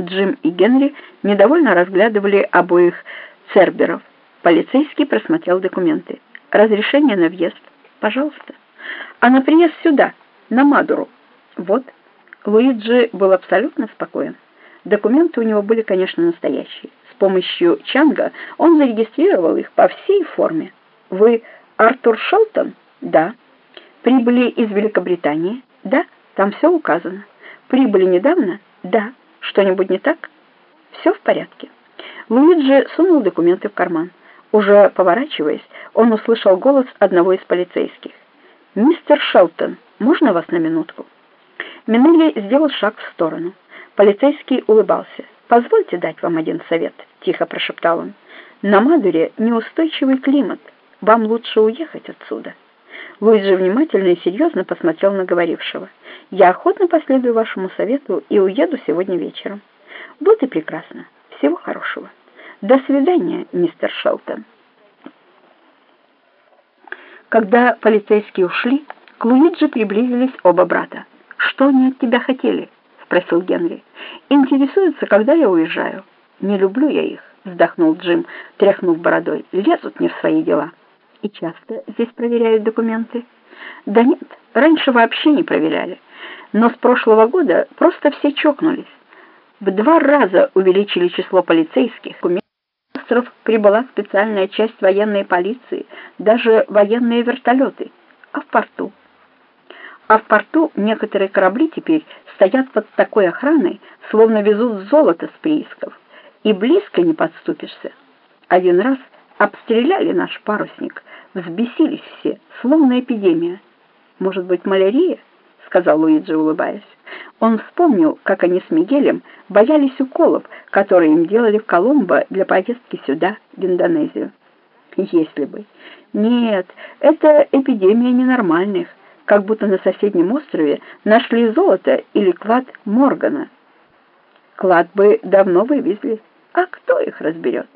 Джим и Генри недовольно разглядывали обоих церберов. Полицейский просмотрел документы. «Разрешение на въезд? Пожалуйста. А на приезд сюда, на Мадуру? Вот». Луиджи был абсолютно спокоен. Документы у него были, конечно, настоящие. С помощью Чанга он зарегистрировал их по всей форме. «Вы Артур Шелтон?» «Да». «Прибыли из Великобритании?» «Да, там все указано». «Прибыли недавно?» «Да». Что-нибудь не так? Все в порядке. Луиджи сунул документы в карман. Уже поворачиваясь, он услышал голос одного из полицейских. «Мистер Шелтон, можно вас на минутку?» Минелли сделал шаг в сторону. Полицейский улыбался. «Позвольте дать вам один совет», — тихо прошептал он. «На Мадуре неустойчивый климат. Вам лучше уехать отсюда». Луиджи внимательно и серьезно посмотрел на говорившего. Я охотно последую вашему совету и уеду сегодня вечером. Вот и прекрасно. Всего хорошего. До свидания, мистер Шелтон. Когда полицейские ушли, к Луиджи приблизились оба брата. «Что они от тебя хотели?» — спросил Генри. «Интересуются, когда я уезжаю». «Не люблю я их», — вздохнул Джим, тряхнув бородой. «Лезут не в свои дела». «И часто здесь проверяют документы?» «Да нет, раньше вообще не проверяли» но с прошлого года просто все чокнулись. В два раза увеличили число полицейских. Остров прибыла специальная часть военной полиции, даже военные вертолеты. А в порту? А в порту некоторые корабли теперь стоят под такой охраной, словно везут золото с приисков. И близко не подступишься. Один раз обстреляли наш парусник, взбесились все, словно эпидемия. Может быть, малярия? сказал Луиджи, улыбаясь. Он вспомнил, как они с Мигелем боялись уколов, которые им делали в Коломбо для поездки сюда, в Индонезию. Если бы. Нет, это эпидемия ненормальных, как будто на соседнем острове нашли золото или клад Моргана. Клад бы давно вывезли, а кто их разберет?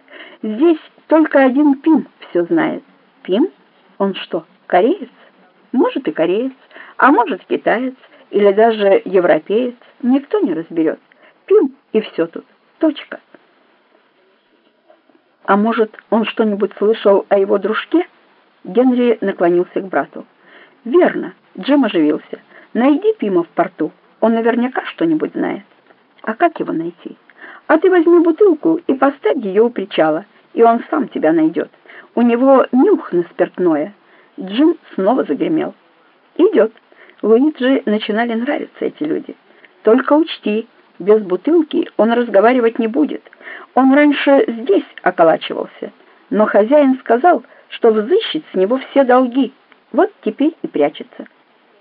Здесь только один Пим все знает. Пим? Он что, кореец? Может и кореец а может китаец или даже европеец, никто не разберет. Пим и все тут. Точка. А может, он что-нибудь слышал о его дружке? Генри наклонился к брату. Верно, Джим оживился. Найди Пима в порту, он наверняка что-нибудь знает. А как его найти? А ты возьми бутылку и поставь ее у причала, и он сам тебя найдет. У него нюх на спиртное. Джим снова загремел. Идет. Луиджи начинали нравиться эти люди. Только учти, без бутылки он разговаривать не будет. Он раньше здесь околачивался, но хозяин сказал, что взыщет с него все долги. Вот теперь и прячется.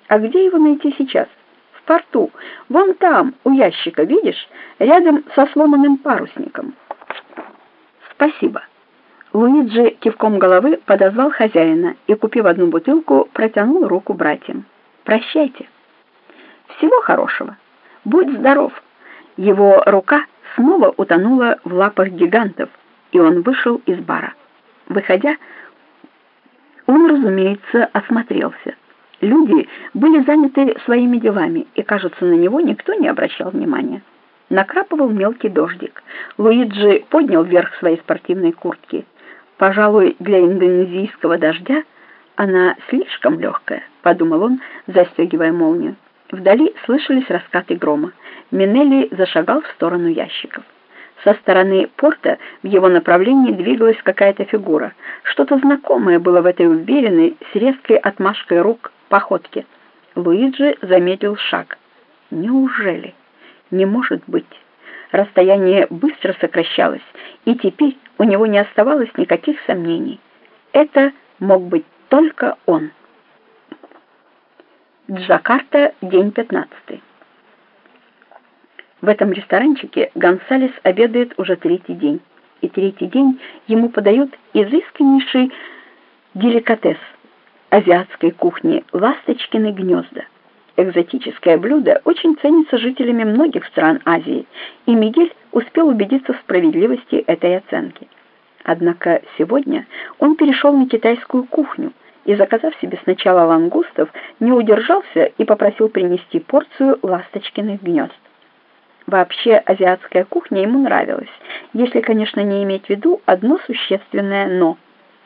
А где его найти сейчас? В порту. Вон там, у ящика, видишь? Рядом со сломанным парусником. Спасибо. Луиджи кивком головы подозвал хозяина и, купив одну бутылку, протянул руку братьям. Прощайте. Всего хорошего. Будь здоров. Его рука снова утонула в лапах гигантов, и он вышел из бара. Выходя, он, разумеется, осмотрелся. Люди были заняты своими делами, и, кажется, на него никто не обращал внимания. Накрапывал мелкий дождик. Луиджи поднял вверх своей спортивной куртки. Пожалуй, для индонезийского дождя она слишком легкая, подумал он, застегивая молнию. Вдали слышались раскаты грома. Минелли зашагал в сторону ящиков. Со стороны порта в его направлении двигалась какая-то фигура. Что-то знакомое было в этой уверенной, с резкой отмашкой рук походке. Луиджи заметил шаг. Неужели? Не может быть. Расстояние быстро сокращалось, и теперь у него не оставалось никаких сомнений. Это мог быть только он. Джакарта, день 15. В этом ресторанчике Гонсалес обедает уже третий день. И третий день ему подают изысканнейший деликатес азиатской кухни «Ласточкины гнезда». Экзотическое блюдо очень ценится жителями многих стран Азии, и Мигель успел убедиться в справедливости этой оценки. Однако сегодня он перешел на китайскую кухню и, заказав себе сначала лангустов, не удержался и попросил принести порцию ласточкиных гнезд. Вообще азиатская кухня ему нравилась, если, конечно, не иметь в виду одно существенное «но».